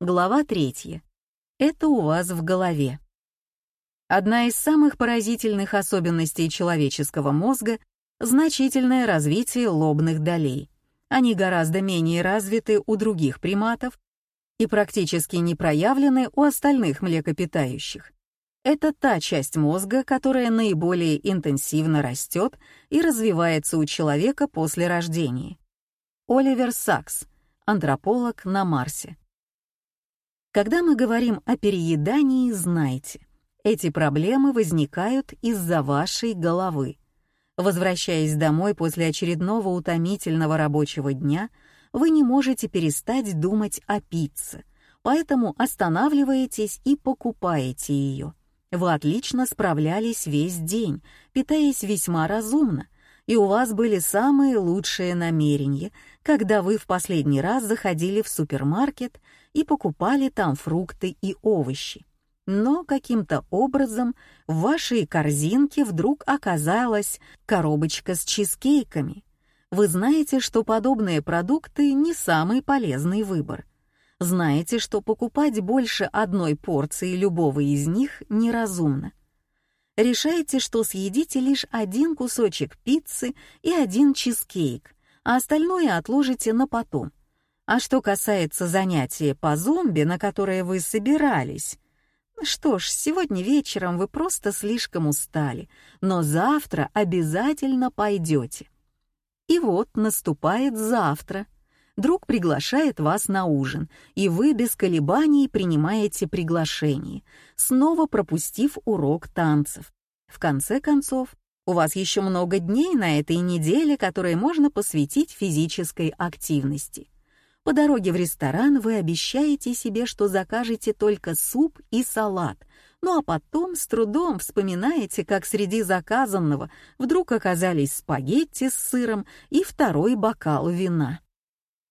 Глава третья. Это у вас в голове. Одна из самых поразительных особенностей человеческого мозга — значительное развитие лобных долей. Они гораздо менее развиты у других приматов и практически не проявлены у остальных млекопитающих. Это та часть мозга, которая наиболее интенсивно растет и развивается у человека после рождения. Оливер Сакс, антрополог на Марсе. Когда мы говорим о переедании, знайте, эти проблемы возникают из-за вашей головы. Возвращаясь домой после очередного утомительного рабочего дня, вы не можете перестать думать о пицце, поэтому останавливаетесь и покупаете ее. Вы отлично справлялись весь день, питаясь весьма разумно, и у вас были самые лучшие намерения, когда вы в последний раз заходили в супермаркет и покупали там фрукты и овощи. Но каким-то образом в вашей корзинке вдруг оказалась коробочка с чизкейками. Вы знаете, что подобные продукты не самый полезный выбор. Знаете, что покупать больше одной порции любого из них неразумно. Решаете, что съедите лишь один кусочек пиццы и один чизкейк, а остальное отложите на потом. А что касается занятия по зомби, на которое вы собирались, что ж, сегодня вечером вы просто слишком устали, но завтра обязательно пойдете. И вот наступает завтра. Друг приглашает вас на ужин, и вы без колебаний принимаете приглашение, снова пропустив урок танцев. В конце концов, у вас еще много дней на этой неделе, которые можно посвятить физической активности. По дороге в ресторан вы обещаете себе, что закажете только суп и салат, ну а потом с трудом вспоминаете, как среди заказанного вдруг оказались спагетти с сыром и второй бокал вина.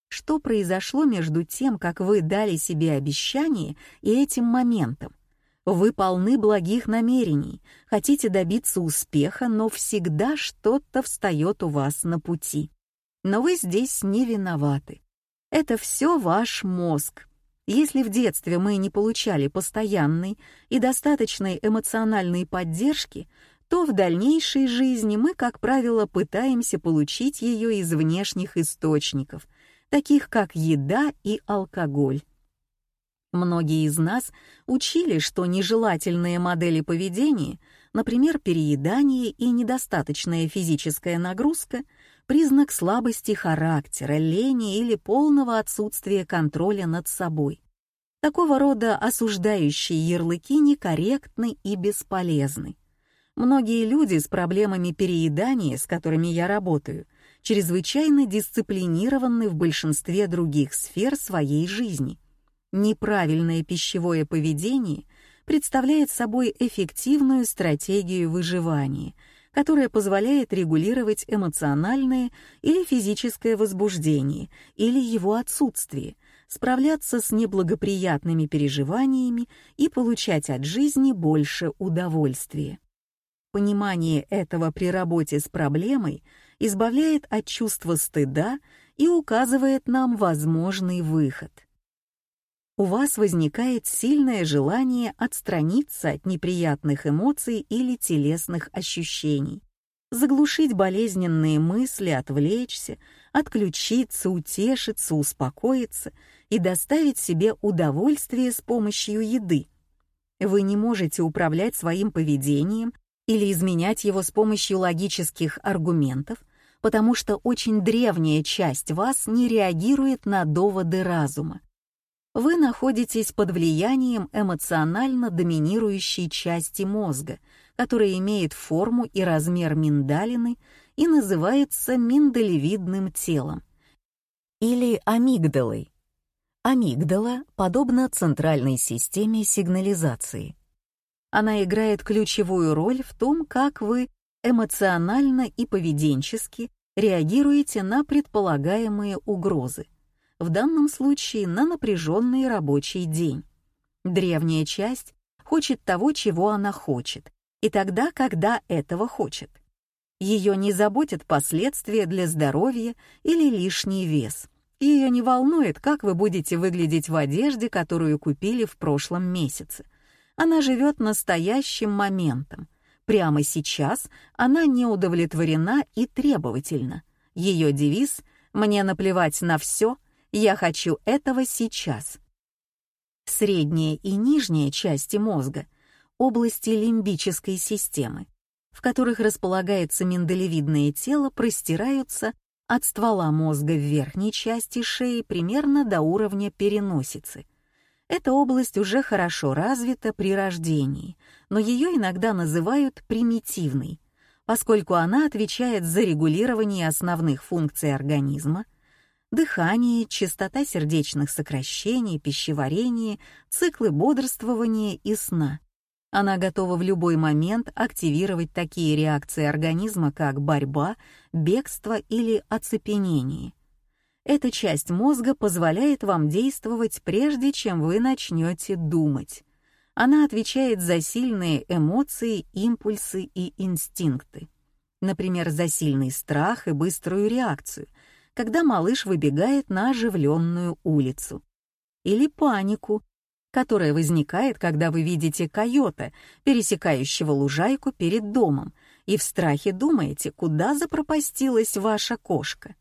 Что произошло между тем, как вы дали себе обещание, и этим моментом? Вы полны благих намерений, хотите добиться успеха, но всегда что-то встает у вас на пути. Но вы здесь не виноваты. Это все ваш мозг. Если в детстве мы не получали постоянной и достаточной эмоциональной поддержки, то в дальнейшей жизни мы, как правило, пытаемся получить ее из внешних источников, таких как еда и алкоголь. Многие из нас учили, что нежелательные модели поведения, например, переедание и недостаточная физическая нагрузка, признак слабости характера, лени или полного отсутствия контроля над собой. Такого рода осуждающие ярлыки некорректны и бесполезны. Многие люди с проблемами переедания, с которыми я работаю, чрезвычайно дисциплинированы в большинстве других сфер своей жизни. Неправильное пищевое поведение представляет собой эффективную стратегию выживания — которая позволяет регулировать эмоциональное или физическое возбуждение или его отсутствие, справляться с неблагоприятными переживаниями и получать от жизни больше удовольствия. Понимание этого при работе с проблемой избавляет от чувства стыда и указывает нам возможный выход у вас возникает сильное желание отстраниться от неприятных эмоций или телесных ощущений, заглушить болезненные мысли, отвлечься, отключиться, утешиться, успокоиться и доставить себе удовольствие с помощью еды. Вы не можете управлять своим поведением или изменять его с помощью логических аргументов, потому что очень древняя часть вас не реагирует на доводы разума вы находитесь под влиянием эмоционально доминирующей части мозга, которая имеет форму и размер миндалины и называется миндалевидным телом или амигдалой. Амигдала подобна центральной системе сигнализации. Она играет ключевую роль в том, как вы эмоционально и поведенчески реагируете на предполагаемые угрозы в данном случае на напряженный рабочий день. Древняя часть хочет того, чего она хочет, и тогда, когда этого хочет. Ее не заботят последствия для здоровья или лишний вес. Ее не волнует, как вы будете выглядеть в одежде, которую купили в прошлом месяце. Она живет настоящим моментом. Прямо сейчас она не удовлетворена и требовательна. Ее девиз «Мне наплевать на все, я хочу этого сейчас». Средняя и нижняя части мозга — области лимбической системы, в которых располагается миндалевидное тело, простираются от ствола мозга в верхней части шеи примерно до уровня переносицы. Эта область уже хорошо развита при рождении, но ее иногда называют примитивной, поскольку она отвечает за регулирование основных функций организма, дыхание, частота сердечных сокращений, пищеварение, циклы бодрствования и сна. Она готова в любой момент активировать такие реакции организма, как борьба, бегство или оцепенение. Эта часть мозга позволяет вам действовать прежде, чем вы начнете думать. Она отвечает за сильные эмоции, импульсы и инстинкты. Например, за сильный страх и быструю реакцию, когда малыш выбегает на оживленную улицу. Или панику, которая возникает, когда вы видите койота, пересекающего лужайку перед домом, и в страхе думаете, куда запропастилась ваша кошка.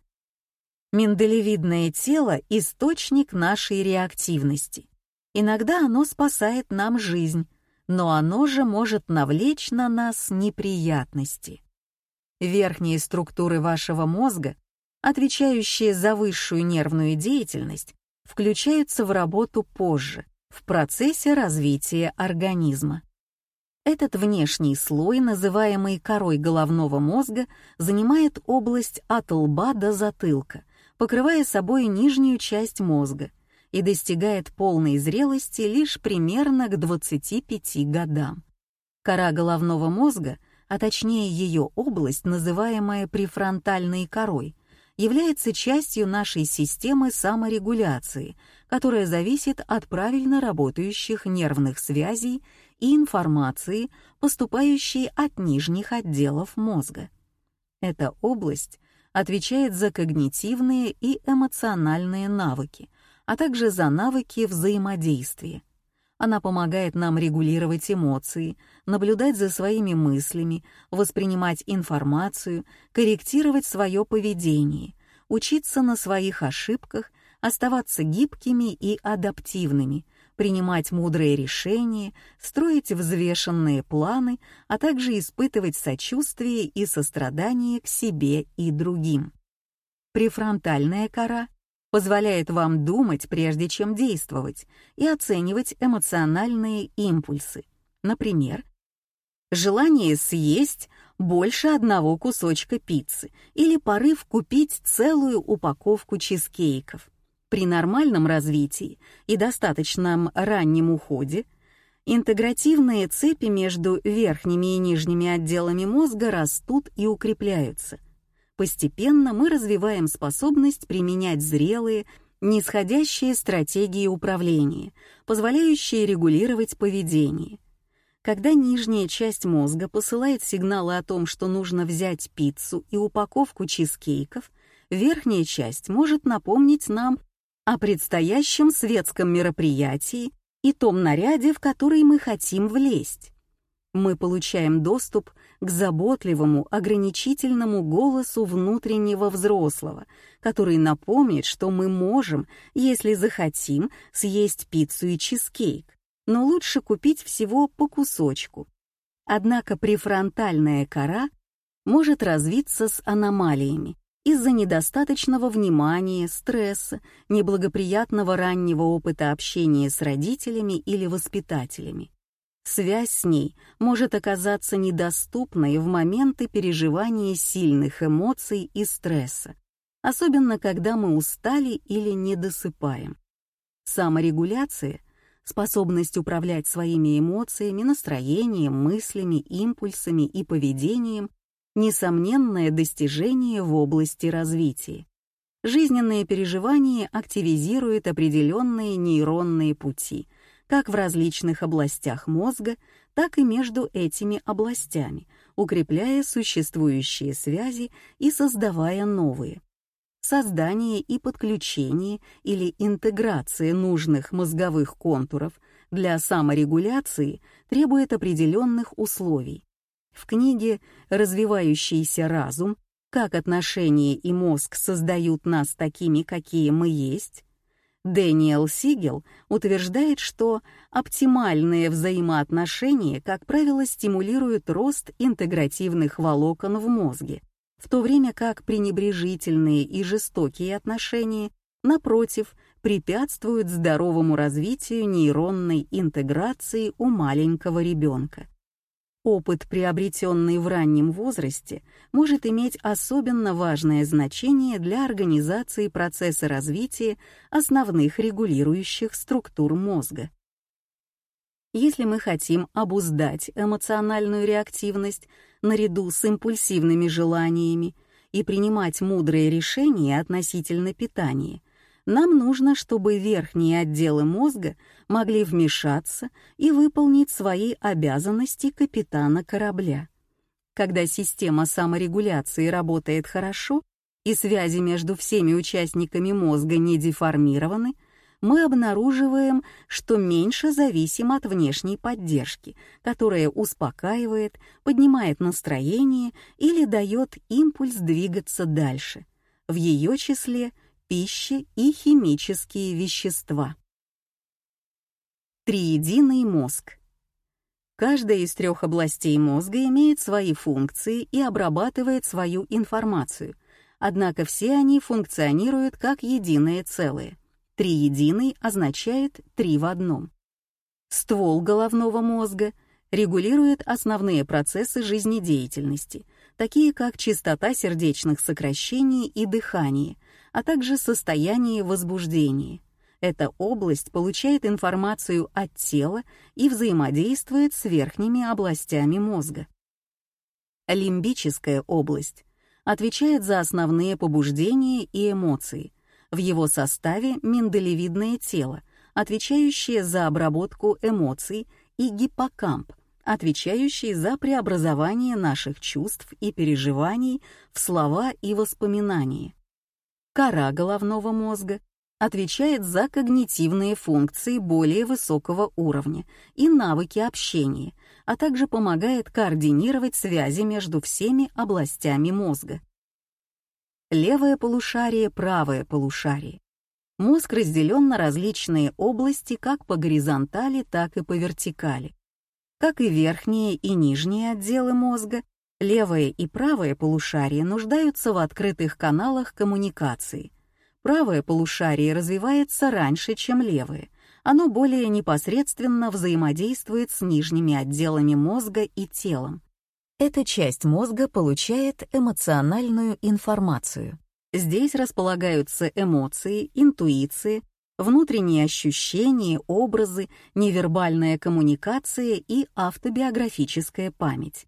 Миндалевидное тело — источник нашей реактивности. Иногда оно спасает нам жизнь, но оно же может навлечь на нас неприятности. Верхние структуры вашего мозга, отвечающие за высшую нервную деятельность, включаются в работу позже, в процессе развития организма. Этот внешний слой, называемый корой головного мозга, занимает область от лба до затылка, покрывая собой нижнюю часть мозга и достигает полной зрелости лишь примерно к 25 годам. Кора головного мозга, а точнее ее область, называемая префронтальной корой, является частью нашей системы саморегуляции, которая зависит от правильно работающих нервных связей и информации, поступающей от нижних отделов мозга. Эта область отвечает за когнитивные и эмоциональные навыки, а также за навыки взаимодействия. Она помогает нам регулировать эмоции, наблюдать за своими мыслями, воспринимать информацию, корректировать свое поведение, учиться на своих ошибках, оставаться гибкими и адаптивными, принимать мудрые решения, строить взвешенные планы, а также испытывать сочувствие и сострадание к себе и другим. Префронтальная кора позволяет вам думать, прежде чем действовать, и оценивать эмоциональные импульсы. Например, желание съесть больше одного кусочка пиццы или порыв купить целую упаковку чизкейков. При нормальном развитии и достаточном раннем уходе интегративные цепи между верхними и нижними отделами мозга растут и укрепляются — Постепенно мы развиваем способность применять зрелые, нисходящие стратегии управления, позволяющие регулировать поведение. Когда нижняя часть мозга посылает сигналы о том, что нужно взять пиццу и упаковку чизкейков, верхняя часть может напомнить нам о предстоящем светском мероприятии и том наряде, в который мы хотим влезть. Мы получаем доступ к заботливому, ограничительному голосу внутреннего взрослого, который напомнит, что мы можем, если захотим, съесть пиццу и чизкейк, но лучше купить всего по кусочку. Однако префронтальная кора может развиться с аномалиями из-за недостаточного внимания, стресса, неблагоприятного раннего опыта общения с родителями или воспитателями. Связь с ней может оказаться недоступной в моменты переживания сильных эмоций и стресса, особенно когда мы устали или недосыпаем. Саморегуляция, способность управлять своими эмоциями, настроением, мыслями, импульсами и поведением — несомненное достижение в области развития. Жизненные переживания активизируют определенные нейронные пути — как в различных областях мозга, так и между этими областями, укрепляя существующие связи и создавая новые. создание и подключение или интеграция нужных мозговых контуров для саморегуляции требует определенных условий. В книге «Развивающийся разум. Как отношения и мозг создают нас такими, какие мы есть» Дэниел Сигел утверждает, что оптимальные взаимоотношения, как правило, стимулируют рост интегративных волокон в мозге, в то время как пренебрежительные и жестокие отношения, напротив, препятствуют здоровому развитию нейронной интеграции у маленького ребенка. Опыт, приобретенный в раннем возрасте, может иметь особенно важное значение для организации процесса развития основных регулирующих структур мозга. Если мы хотим обуздать эмоциональную реактивность наряду с импульсивными желаниями и принимать мудрые решения относительно питания, нам нужно, чтобы верхние отделы мозга могли вмешаться и выполнить свои обязанности капитана корабля. Когда система саморегуляции работает хорошо и связи между всеми участниками мозга не деформированы, мы обнаруживаем, что меньше зависим от внешней поддержки, которая успокаивает, поднимает настроение или дает импульс двигаться дальше, в ее числе пища и химические вещества. Триединый мозг. Каждая из трех областей мозга имеет свои функции и обрабатывает свою информацию, однако все они функционируют как единое целое. Триединый означает «три в одном». Ствол головного мозга регулирует основные процессы жизнедеятельности, такие как частота сердечных сокращений и дыхание, а также состояние возбуждения. Эта область получает информацию от тела и взаимодействует с верхними областями мозга. Лимбическая область отвечает за основные побуждения и эмоции, в его составе миндалевидное тело, отвечающее за обработку эмоций, и гиппокамп, отвечающий за преобразование наших чувств и переживаний в слова и воспоминания. Кора головного мозга отвечает за когнитивные функции более высокого уровня и навыки общения, а также помогает координировать связи между всеми областями мозга левое полушарие, правое полушарие. Мозг разделен на различные области как по горизонтали, так и по вертикали. Как и верхние и нижние отделы мозга, левое и правое полушарие нуждаются в открытых каналах коммуникации. Правое полушарие развивается раньше, чем левое. Оно более непосредственно взаимодействует с нижними отделами мозга и телом. Эта часть мозга получает эмоциональную информацию. Здесь располагаются эмоции, интуиции, внутренние ощущения, образы, невербальная коммуникация и автобиографическая память.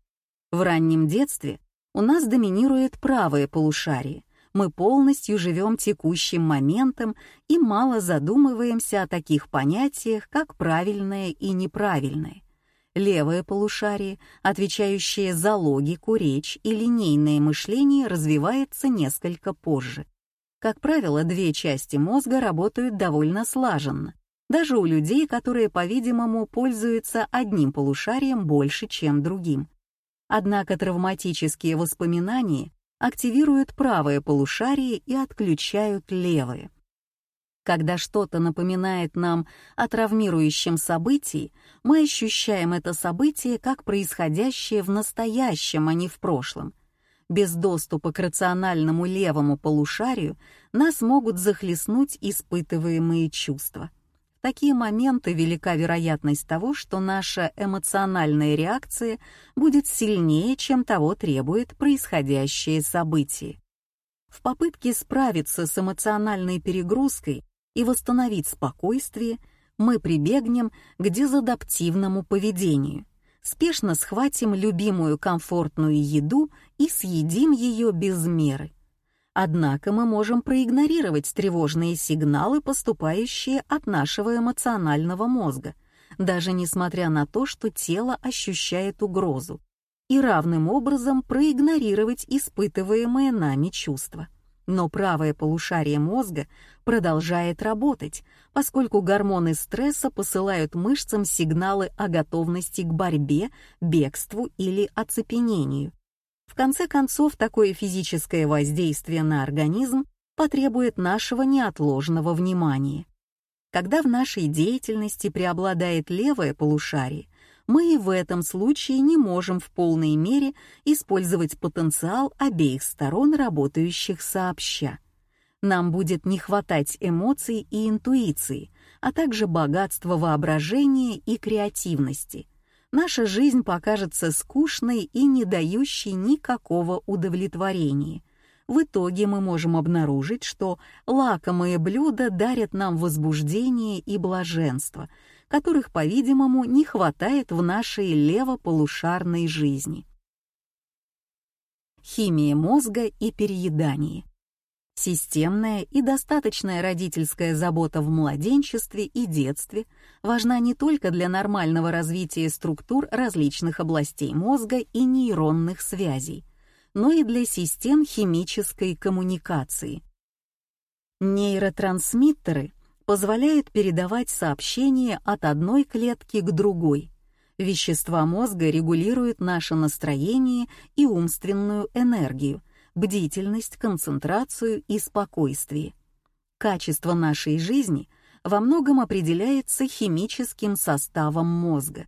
В раннем детстве у нас доминирует правое полушарие. Мы полностью живем текущим моментом и мало задумываемся о таких понятиях, как правильное и неправильное левое полушарие, отвечающее за логику, речь и линейное мышление, развивается несколько позже. Как правило, две части мозга работают довольно слаженно, даже у людей, которые, по-видимому, пользуются одним полушарием больше, чем другим. Однако травматические воспоминания активируют правое полушарие и отключают левое. Когда что-то напоминает нам о травмирующем событии, мы ощущаем это событие как происходящее в настоящем, а не в прошлом. Без доступа к рациональному левому полушарию нас могут захлестнуть испытываемые чувства. Такие моменты велика вероятность того, что наша эмоциональная реакция будет сильнее, чем того требует происходящее событие. В попытке справиться с эмоциональной перегрузкой и восстановить спокойствие, мы прибегнем к дезадаптивному поведению. Спешно схватим любимую комфортную еду и съедим ее без меры. Однако мы можем проигнорировать тревожные сигналы, поступающие от нашего эмоционального мозга, даже несмотря на то, что тело ощущает угрозу, и равным образом проигнорировать испытываемые нами чувства. Но правое полушарие мозга продолжает работать, поскольку гормоны стресса посылают мышцам сигналы о готовности к борьбе, бегству или оцепенению. В конце концов, такое физическое воздействие на организм потребует нашего неотложного внимания. Когда в нашей деятельности преобладает левое полушарие, мы и в этом случае не можем в полной мере использовать потенциал обеих сторон, работающих сообща. Нам будет не хватать эмоций и интуиции, а также богатства воображения и креативности. Наша жизнь покажется скучной и не дающей никакого удовлетворения. В итоге мы можем обнаружить, что лакомые блюда дарят нам возбуждение и блаженство — которых, по-видимому, не хватает в нашей левополушарной жизни. Химия мозга и переедание. Системная и достаточная родительская забота в младенчестве и детстве важна не только для нормального развития структур различных областей мозга и нейронных связей, но и для систем химической коммуникации. Нейротрансмиттеры позволяет передавать сообщения от одной клетки к другой. Вещества мозга регулируют наше настроение и умственную энергию, бдительность, концентрацию и спокойствие. Качество нашей жизни во многом определяется химическим составом мозга.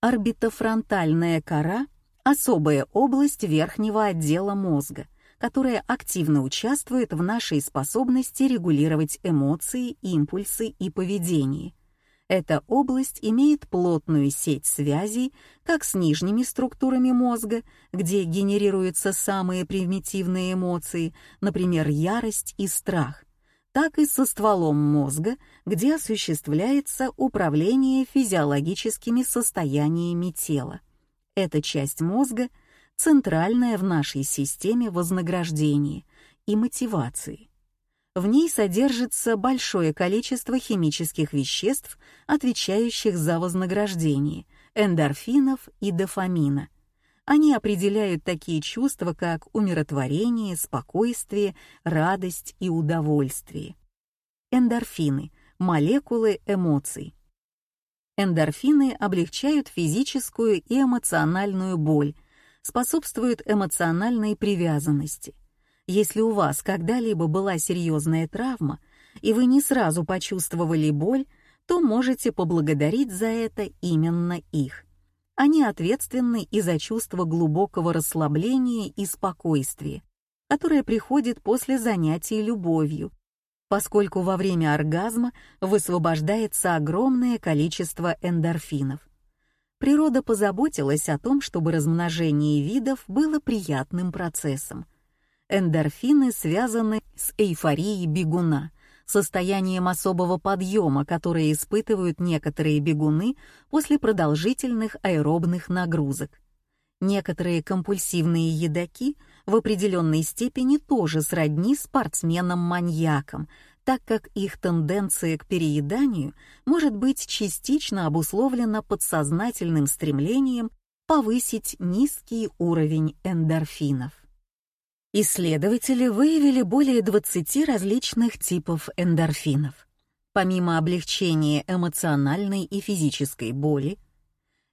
Орбитофронтальная кора — особая область верхнего отдела мозга — которая активно участвует в нашей способности регулировать эмоции, импульсы и поведение. Эта область имеет плотную сеть связей как с нижними структурами мозга, где генерируются самые примитивные эмоции, например, ярость и страх, так и со стволом мозга, где осуществляется управление физиологическими состояниями тела. Эта часть мозга — центральная в нашей системе вознаграждения и мотивации. В ней содержится большое количество химических веществ, отвечающих за вознаграждение, эндорфинов и дофамина. Они определяют такие чувства, как умиротворение, спокойствие, радость и удовольствие. Эндорфины — молекулы эмоций. Эндорфины облегчают физическую и эмоциональную боль, способствует эмоциональной привязанности. Если у вас когда-либо была серьезная травма, и вы не сразу почувствовали боль, то можете поблагодарить за это именно их. Они ответственны и за чувство глубокого расслабления и спокойствия, которое приходит после занятий любовью, поскольку во время оргазма высвобождается огромное количество эндорфинов природа позаботилась о том, чтобы размножение видов было приятным процессом. Эндорфины связаны с эйфорией бегуна, состоянием особого подъема, которое испытывают некоторые бегуны после продолжительных аэробных нагрузок. Некоторые компульсивные едоки в определенной степени тоже сродни спортсменам-маньякам, так как их тенденция к перееданию может быть частично обусловлена подсознательным стремлением повысить низкий уровень эндорфинов. Исследователи выявили более 20 различных типов эндорфинов. Помимо облегчения эмоциональной и физической боли,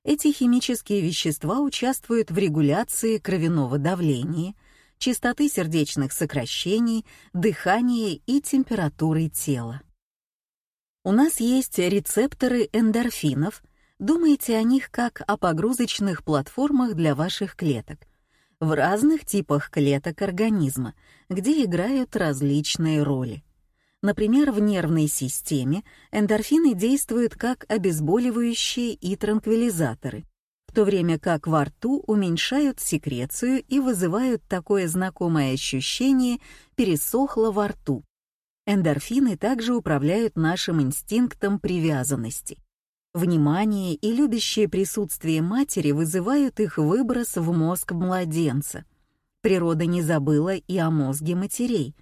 эти химические вещества участвуют в регуляции кровяного давления, частоты сердечных сокращений, дыхания и температуры тела. У нас есть рецепторы эндорфинов, думайте о них как о погрузочных платформах для ваших клеток, в разных типах клеток организма, где играют различные роли. Например, в нервной системе эндорфины действуют как обезболивающие и транквилизаторы — то время как во рту уменьшают секрецию и вызывают такое знакомое ощущение «пересохло во рту». Эндорфины также управляют нашим инстинктом привязанности. Внимание и любящее присутствие матери вызывают их выброс в мозг младенца. Природа не забыла и о мозге матерей.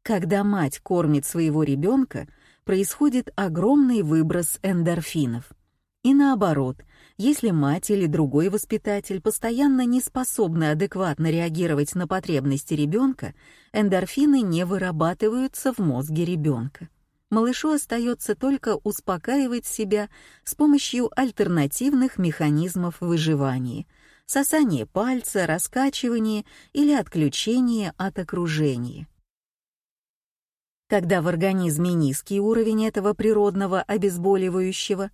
Когда мать кормит своего ребенка, происходит огромный выброс эндорфинов — И наоборот, если мать или другой воспитатель постоянно не способны адекватно реагировать на потребности ребенка, эндорфины не вырабатываются в мозге ребенка. Малышу остается только успокаивать себя с помощью альтернативных механизмов выживания — сосание пальца, раскачивание или отключение от окружения. Когда в организме низкий уровень этого природного обезболивающего,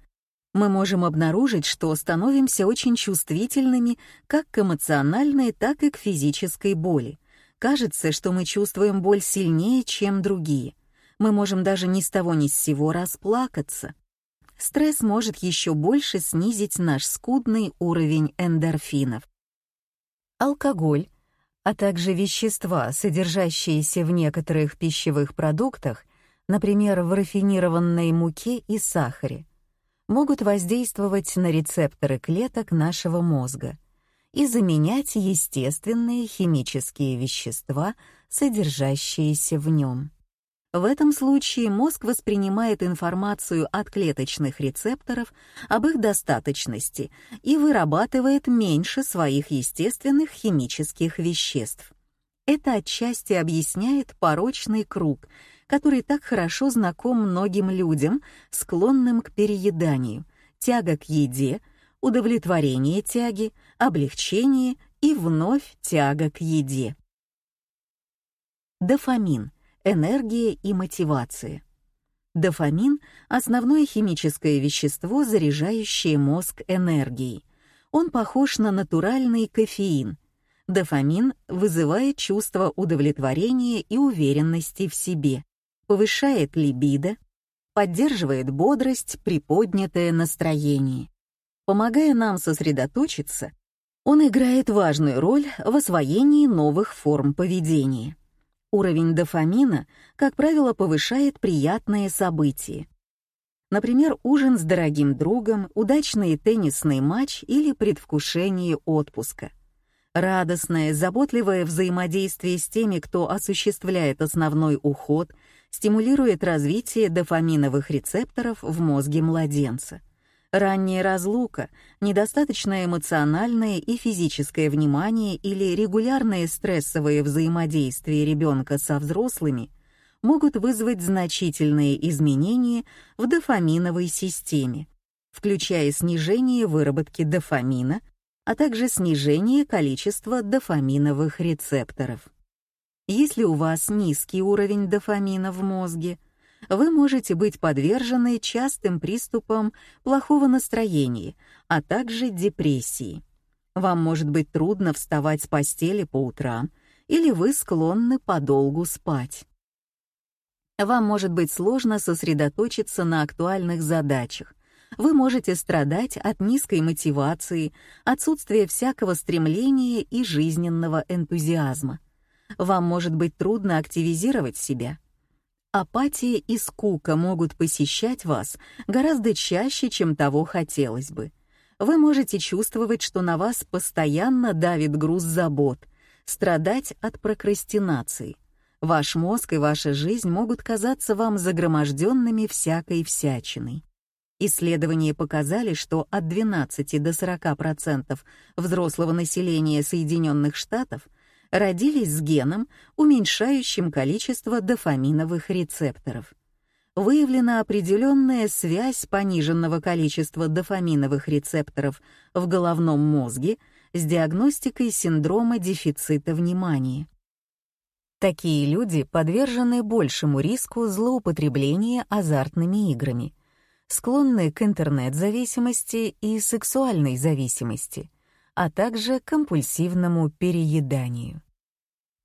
мы можем обнаружить, что становимся очень чувствительными как к эмоциональной, так и к физической боли. Кажется, что мы чувствуем боль сильнее, чем другие. Мы можем даже ни с того ни с сего расплакаться. Стресс может еще больше снизить наш скудный уровень эндорфинов. Алкоголь, а также вещества, содержащиеся в некоторых пищевых продуктах, например, в рафинированной муке и сахаре, могут воздействовать на рецепторы клеток нашего мозга и заменять естественные химические вещества, содержащиеся в нем. В этом случае мозг воспринимает информацию от клеточных рецепторов об их достаточности и вырабатывает меньше своих естественных химических веществ. Это отчасти объясняет порочный круг, который так хорошо знаком многим людям, склонным к перееданию, тяга к еде, удовлетворение тяги, облегчение и вновь тяга к еде. Дофамин — энергия и мотивация. Дофамин — основное химическое вещество, заряжающее мозг энергией. Он похож на натуральный кофеин. Дофамин вызывает чувство удовлетворения и уверенности в себе повышает либидо, поддерживает бодрость, приподнятое настроение. Помогая нам сосредоточиться, он играет важную роль в освоении новых форм поведения. Уровень дофамина, как правило, повышает приятные события. Например, ужин с дорогим другом, удачный теннисный матч или предвкушение отпуска. Радостное, заботливое взаимодействие с теми, кто осуществляет основной уход — стимулирует развитие дофаминовых рецепторов в мозге младенца. Ранняя разлука, недостаточное эмоциональное и физическое внимание или регулярное стрессовое взаимодействие ребенка со взрослыми могут вызвать значительные изменения в дофаминовой системе, включая снижение выработки дофамина, а также снижение количества дофаминовых рецепторов. Если у вас низкий уровень дофамина в мозге, вы можете быть подвержены частым приступам плохого настроения, а также депрессии. Вам может быть трудно вставать с постели по утрам, или вы склонны подолгу спать. Вам может быть сложно сосредоточиться на актуальных задачах. Вы можете страдать от низкой мотивации, отсутствия всякого стремления и жизненного энтузиазма вам может быть трудно активизировать себя. Апатия и скука могут посещать вас гораздо чаще, чем того хотелось бы. Вы можете чувствовать, что на вас постоянно давит груз забот, страдать от прокрастинации. Ваш мозг и ваша жизнь могут казаться вам загроможденными всякой всячиной. Исследования показали, что от 12 до 40% взрослого населения Соединенных Штатов — родились с геном, уменьшающим количество дофаминовых рецепторов. Выявлена определенная связь пониженного количества дофаминовых рецепторов в головном мозге с диагностикой синдрома дефицита внимания. Такие люди подвержены большему риску злоупотребления азартными играми, склонны к интернет-зависимости и сексуальной зависимости — а также компульсивному перееданию.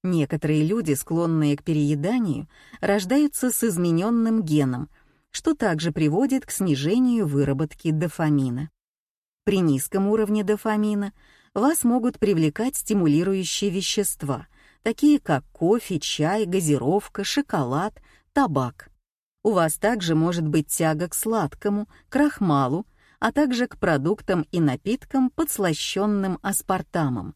Некоторые люди, склонные к перееданию, рождаются с измененным геном, что также приводит к снижению выработки дофамина. При низком уровне дофамина вас могут привлекать стимулирующие вещества, такие как кофе, чай, газировка, шоколад, табак. У вас также может быть тяга к сладкому, крахмалу, а также к продуктам и напиткам, подслащенным аспартамом.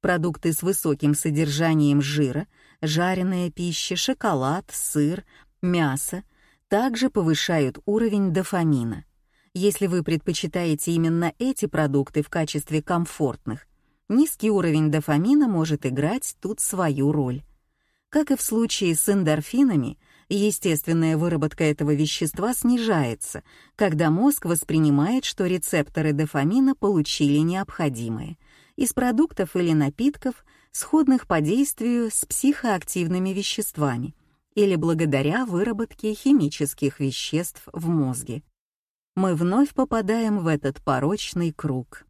Продукты с высоким содержанием жира, жареная пища, шоколад, сыр, мясо также повышают уровень дофамина. Если вы предпочитаете именно эти продукты в качестве комфортных, низкий уровень дофамина может играть тут свою роль. Как и в случае с эндорфинами, естественная выработка этого вещества снижается, когда мозг воспринимает, что рецепторы дофамина получили необходимое из продуктов или напитков, сходных по действию с психоактивными веществами или благодаря выработке химических веществ в мозге. Мы вновь попадаем в этот порочный круг.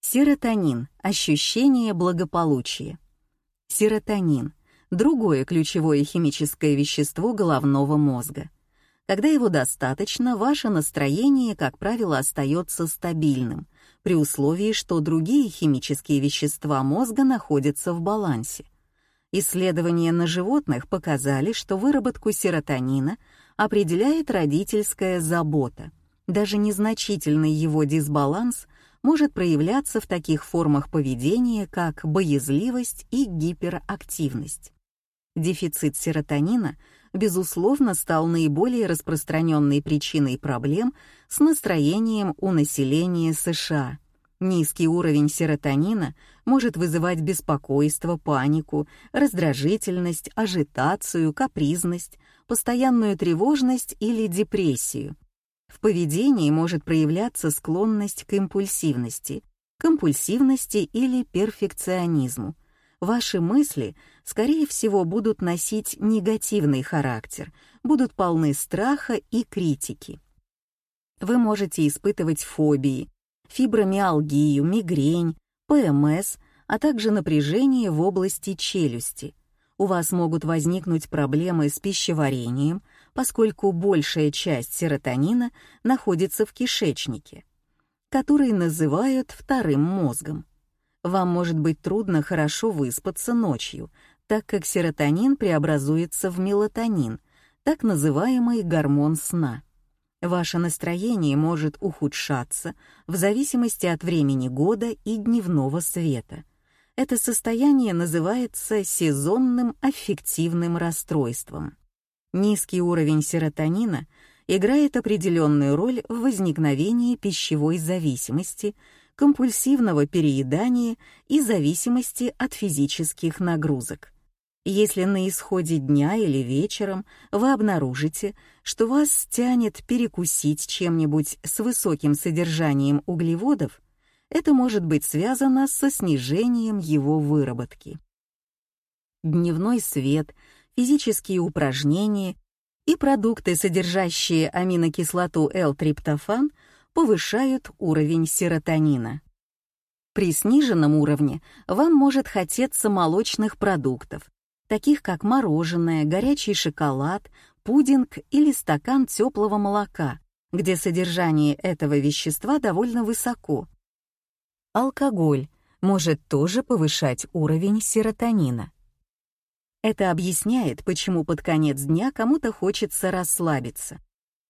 Серотонин — ощущение благополучия. Серотонин — другое ключевое химическое вещество головного мозга. Когда его достаточно, ваше настроение, как правило, остается стабильным, при условии, что другие химические вещества мозга находятся в балансе. Исследования на животных показали, что выработку серотонина определяет родительская забота. Даже незначительный его дисбаланс может проявляться в таких формах поведения, как боязливость и гиперактивность. Дефицит серотонина, безусловно, стал наиболее распространенной причиной проблем с настроением у населения США. Низкий уровень серотонина может вызывать беспокойство, панику, раздражительность, ажитацию, капризность, постоянную тревожность или депрессию. В поведении может проявляться склонность к импульсивности, компульсивности или перфекционизму. Ваши мысли, скорее всего, будут носить негативный характер, будут полны страха и критики. Вы можете испытывать фобии, фибромиалгию, мигрень, ПМС, а также напряжение в области челюсти. У вас могут возникнуть проблемы с пищеварением, поскольку большая часть серотонина находится в кишечнике, который называют вторым мозгом. Вам может быть трудно хорошо выспаться ночью, так как серотонин преобразуется в мелатонин, так называемый гормон сна. Ваше настроение может ухудшаться в зависимости от времени года и дневного света. Это состояние называется сезонным аффективным расстройством. Низкий уровень серотонина играет определенную роль в возникновении пищевой зависимости, компульсивного переедания и зависимости от физических нагрузок. Если на исходе дня или вечером вы обнаружите, что вас тянет перекусить чем-нибудь с высоким содержанием углеводов, это может быть связано со снижением его выработки. Дневной свет, физические упражнения и продукты, содержащие аминокислоту L-триптофан, повышают уровень серотонина. При сниженном уровне вам может хотеться молочных продуктов, таких как мороженое, горячий шоколад, пудинг или стакан теплого молока, где содержание этого вещества довольно высоко, алкоголь может тоже повышать уровень серотонина. Это объясняет, почему под конец дня кому-то хочется расслабиться.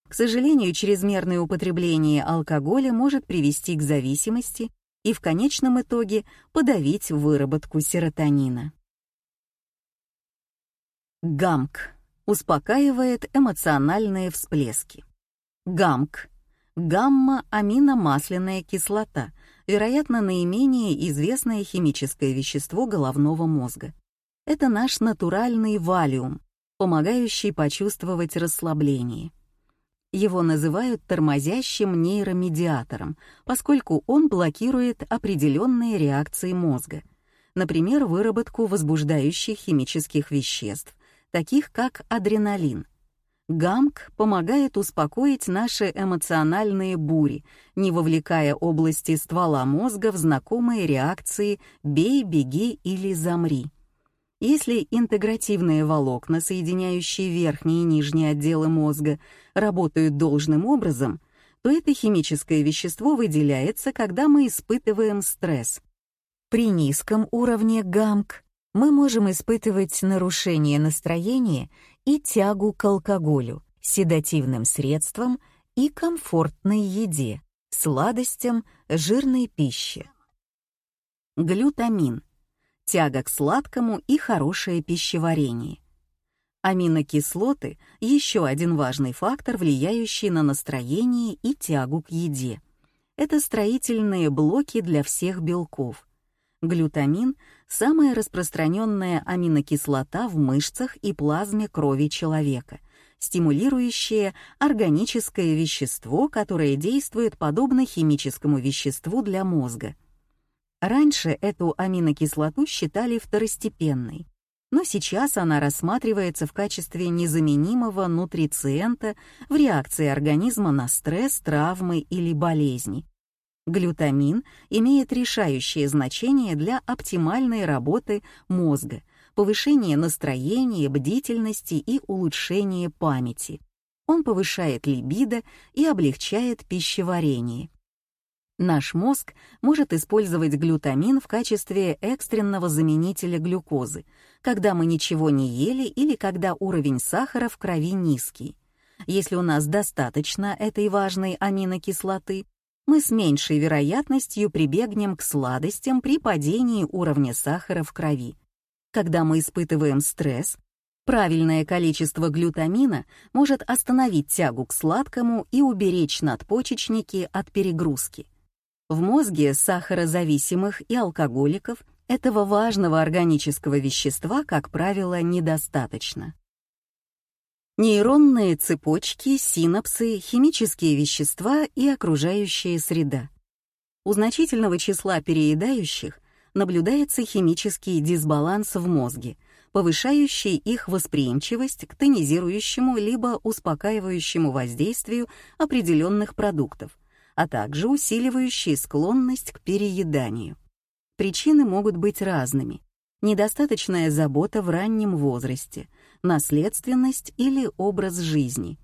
К сожалению, чрезмерное употребление алкоголя может привести к зависимости и в конечном итоге подавить выработку серотонина. ГАМК успокаивает эмоциональные всплески. ГАМК — гамма-аминомасляная кислота, вероятно, наименее известное химическое вещество головного мозга. Это наш натуральный валиум, помогающий почувствовать расслабление. Его называют тормозящим нейромедиатором, поскольку он блокирует определенные реакции мозга, например, выработку возбуждающих химических веществ, таких как адреналин — ГАМК помогает успокоить наши эмоциональные бури, не вовлекая области ствола мозга в знакомые реакции «бей», «беги» или «замри». Если интегративные волокна, соединяющие верхние и нижние отделы мозга, работают должным образом, то это химическое вещество выделяется, когда мы испытываем стресс. При низком уровне ГАМК мы можем испытывать нарушение настроения и тягу к алкоголю, седативным средствам и комфортной еде, сладостям, жирной пище. Глютамин — тяга к сладкому и хорошее пищеварение. Аминокислоты — еще один важный фактор, влияющий на настроение и тягу к еде. Это строительные блоки для всех белков. Глютамин — самая распространенная аминокислота в мышцах и плазме крови человека, стимулирующее органическое вещество, которое действует подобно химическому веществу для мозга. Раньше эту аминокислоту считали второстепенной, но сейчас она рассматривается в качестве незаменимого нутрициента в реакции организма на стресс, травмы или болезни. Глютамин имеет решающее значение для оптимальной работы мозга, повышения настроения, бдительности и улучшения памяти. Он повышает либидо и облегчает пищеварение. Наш мозг может использовать глютамин в качестве экстренного заменителя глюкозы, когда мы ничего не ели или когда уровень сахара в крови низкий. Если у нас достаточно этой важной аминокислоты, мы с меньшей вероятностью прибегнем к сладостям при падении уровня сахара в крови. Когда мы испытываем стресс, правильное количество глютамина может остановить тягу к сладкому и уберечь надпочечники от перегрузки. В мозге сахарозависимых и алкоголиков этого важного органического вещества, как правило, недостаточно. Нейронные цепочки, синапсы, химические вещества и окружающая среда. У значительного числа переедающих наблюдается химический дисбаланс в мозге, повышающий их восприимчивость к тонизирующему либо успокаивающему воздействию определенных продуктов, а также усиливающие склонность к перееданию. Причины могут быть разными. Недостаточная забота в раннем возрасте, наследственность или образ жизни.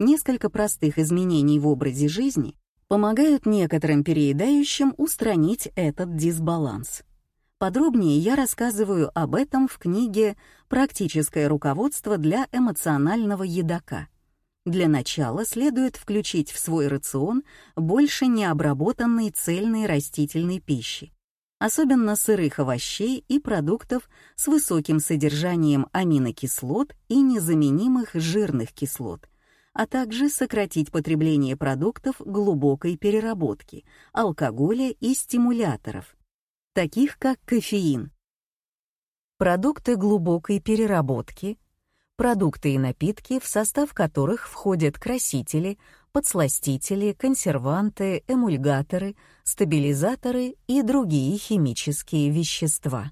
Несколько простых изменений в образе жизни помогают некоторым переедающим устранить этот дисбаланс. Подробнее я рассказываю об этом в книге «Практическое руководство для эмоционального едока», для начала следует включить в свой рацион больше необработанной цельной растительной пищи, особенно сырых овощей и продуктов с высоким содержанием аминокислот и незаменимых жирных кислот, а также сократить потребление продуктов глубокой переработки, алкоголя и стимуляторов, таких как кофеин. Продукты глубокой переработки продукты и напитки, в состав которых входят красители, подсластители, консерванты, эмульгаторы, стабилизаторы и другие химические вещества.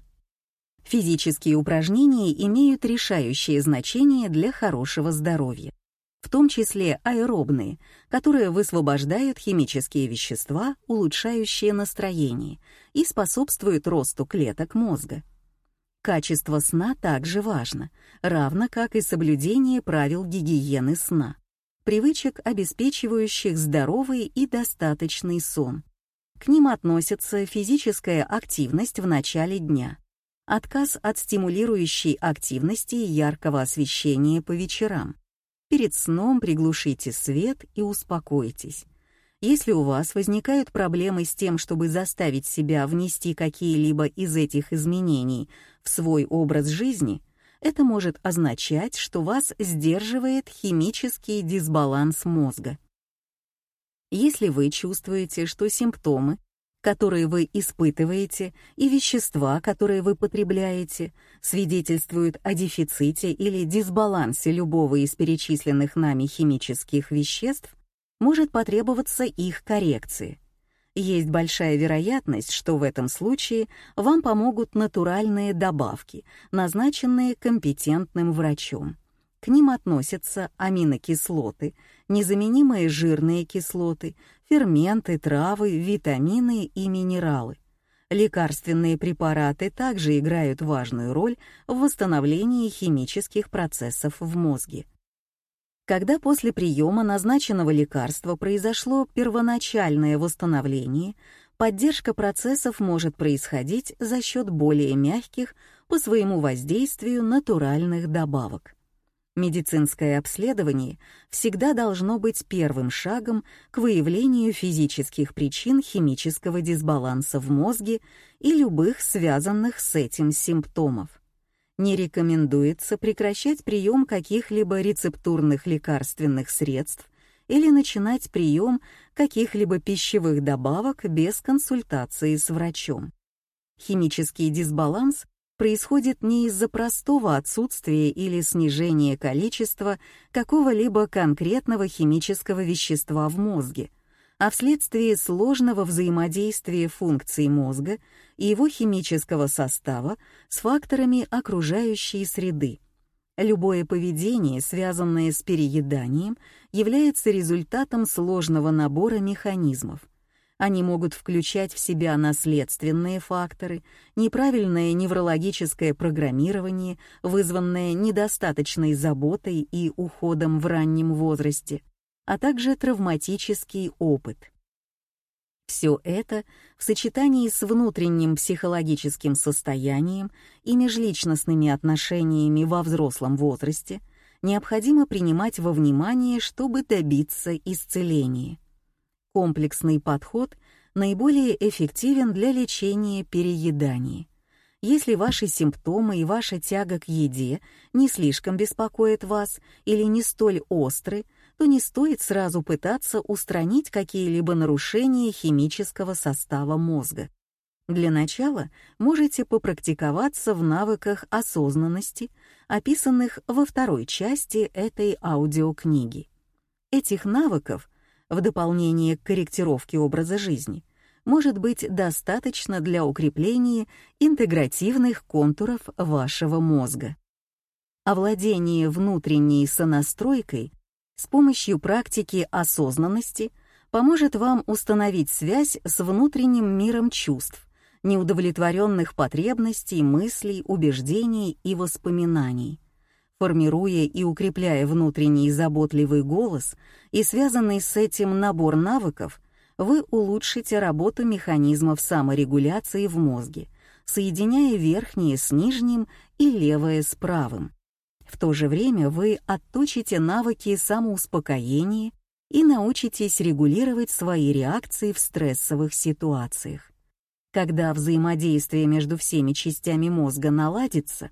Физические упражнения имеют решающее значение для хорошего здоровья, в том числе аэробные, которые высвобождают химические вещества, улучшающие настроение и способствуют росту клеток мозга. Качество сна также важно, равно как и соблюдение правил гигиены сна, привычек, обеспечивающих здоровый и достаточный сон. К ним относятся физическая активность в начале дня, отказ от стимулирующей активности и яркого освещения по вечерам. Перед сном приглушите свет и успокойтесь. Если у вас возникают проблемы с тем, чтобы заставить себя внести какие-либо из этих изменений в свой образ жизни, это может означать, что вас сдерживает химический дисбаланс мозга. Если вы чувствуете, что симптомы, которые вы испытываете, и вещества, которые вы потребляете, свидетельствуют о дефиците или дисбалансе любого из перечисленных нами химических веществ, может потребоваться их коррекции. Есть большая вероятность, что в этом случае вам помогут натуральные добавки, назначенные компетентным врачом. К ним относятся аминокислоты, незаменимые жирные кислоты, ферменты, травы, витамины и минералы. Лекарственные препараты также играют важную роль в восстановлении химических процессов в мозге. Когда после приема назначенного лекарства произошло первоначальное восстановление, поддержка процессов может происходить за счет более мягких по своему воздействию натуральных добавок. Медицинское обследование всегда должно быть первым шагом к выявлению физических причин химического дисбаланса в мозге и любых связанных с этим симптомов. Не рекомендуется прекращать прием каких-либо рецептурных лекарственных средств или начинать прием каких-либо пищевых добавок без консультации с врачом. Химический дисбаланс происходит не из-за простого отсутствия или снижения количества какого-либо конкретного химического вещества в мозге, а вследствие сложного взаимодействия функций мозга и его химического состава с факторами окружающей среды. Любое поведение, связанное с перееданием, является результатом сложного набора механизмов, они могут включать в себя наследственные факторы, неправильное неврологическое программирование, вызванное недостаточной заботой и уходом в раннем возрасте, а также травматический опыт. Все это в сочетании с внутренним психологическим состоянием и межличностными отношениями во взрослом возрасте необходимо принимать во внимание, чтобы добиться исцеления. Комплексный подход наиболее эффективен для лечения переедания. Если ваши симптомы и ваша тяга к еде не слишком беспокоят вас или не столь остры, то не стоит сразу пытаться устранить какие-либо нарушения химического состава мозга. Для начала можете попрактиковаться в навыках осознанности, описанных во второй части этой аудиокниги. Этих навыков в дополнение к корректировке образа жизни, может быть достаточно для укрепления интегративных контуров вашего мозга. Овладение внутренней сонастройкой с помощью практики осознанности поможет вам установить связь с внутренним миром чувств, неудовлетворенных потребностей, мыслей, убеждений и воспоминаний формируя и укрепляя внутренний заботливый голос и связанный с этим набор навыков, вы улучшите работу механизмов саморегуляции в мозге, соединяя верхнее с нижним и левое с правым. В то же время вы отточите навыки самоуспокоения и научитесь регулировать свои реакции в стрессовых ситуациях. Когда взаимодействие между всеми частями мозга наладится,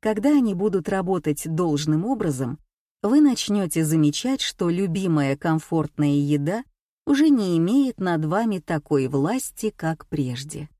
когда они будут работать должным образом, вы начнете замечать, что любимая комфортная еда уже не имеет над вами такой власти, как прежде.